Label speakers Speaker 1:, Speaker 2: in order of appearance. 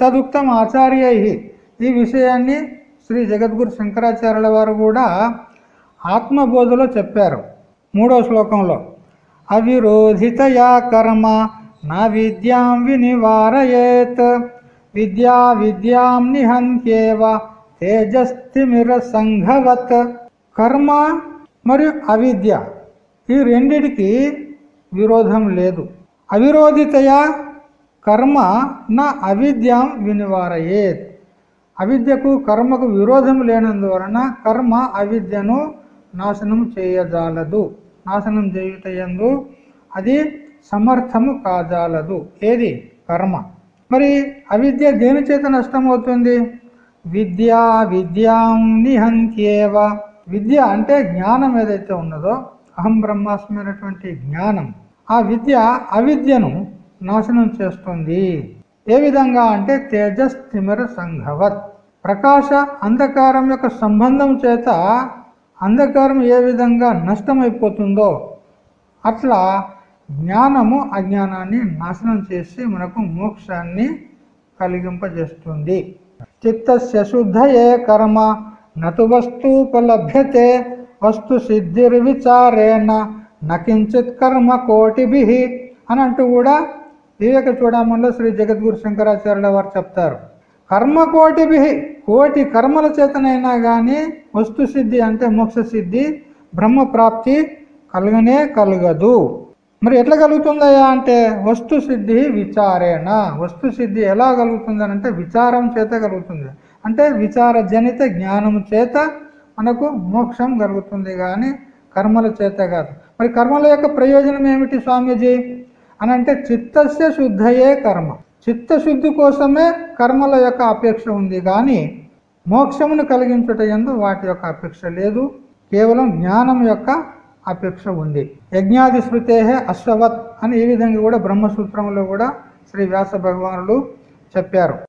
Speaker 1: తదుక్తం ఆచార్యై. ఈ విషయాన్ని శ్రీ జగద్గురు శంకరాచార్యుల వారు కూడా ఆత్మబోధలో చెప్పారు. మూడో శ్లోకంలో అవిరోధితయా కర్మ నా విద్యాం వినివారయేత్ విద్యా విద్యాం నిహంత్యేవ తేజస్థిమిర సంఘవత్. కర్మ మరియు అవిద్య ఈ రెండిటికి విరోధం లేదు. అవిరోధితయా కర్మ నా అవిద్యాం వినివారయేత్. అవిద్యకు కర్మకు విరోధం లేనందువలన కర్మ అవిద్యను నాశనం చేయజాలదు. నాశనం చేయుటయందు అది సమర్థము కాజాలదు. ఏది? కర్మ. మరి అవిద్య దేని చేత నష్టమవుతుంది? విద్యా విద్యాం నిహంత్యేవ. విద్య అంటే జ్ఞానం ఏదైతే ఉన్నదో అహం బ్రహ్మాస్మి అనేటువంటి జ్ఞానం. ఆ విద్య అవిద్యను నాశనం చేస్తుంది. ఏ విధంగా అంటే తేజస్ తిమిర సంఘవత్. ప్రకాశ అంధకారం యొక్క సంబంధం చేత అంధకారం ఏ విధంగా నష్టమైపోతుందో అట్లా జ్ఞానము అజ్ఞానాన్ని నాశనం చేసి మనకు మోక్షాన్ని కలిగింపజేస్తుంది. చిత్తస్య శుద్ధయే కర్మ నతు వస్తూపలభ్యతే వస్తు సిద్ధిర్విచారేణ నకించిత్ కర్మ కోటిభి అని అంటూ కూడా వివేక చూడమంలో శ్రీ జగద్గురు శంకరాచార్యుల వారు చెప్తారు. కర్మ కోటిభి కోటి కర్మల చేతనైనా కానీ వస్తు సిద్ధి అంటే మోక్ష సిద్ధి బ్రహ్మ ప్రాప్తి కలుగనే కలగదు. మరి ఎట్లా కలుగుతుందయ్యా అంటే వస్తు సిద్ధి విచారేణ. వస్తు సిద్ధి ఎలా కలుగుతుంది అంటే విచారం చేత కలుగుతుంది. అంటే విచార జనిత జ్ఞానం చేత మనకు మోక్షం కలుగుతుంది కానీ కర్మల చేత కాదు. మరి కర్మల యొక్క ప్రయోజనం ఏమిటి స్వామీజీ? అని అంటే చిత్తస్య శుద్ధయే కర్మ. చిత్తశుద్ధి కోసమే కర్మల యొక్క అపేక్ష ఉంది కానీ మోక్షమును కలిగించుట ఎందు వాటి యొక్క అపేక్ష లేదు. కేవలం జ్ఞానం యొక్క అపేక్ష ఉంది. యజ్ఞాది శృతే అశ్వవత్ అని ఈ విధంగా కూడా బ్రహ్మసూత్రంలో కూడా శ్రీ వ్యాస భగవానులు చెప్పారు.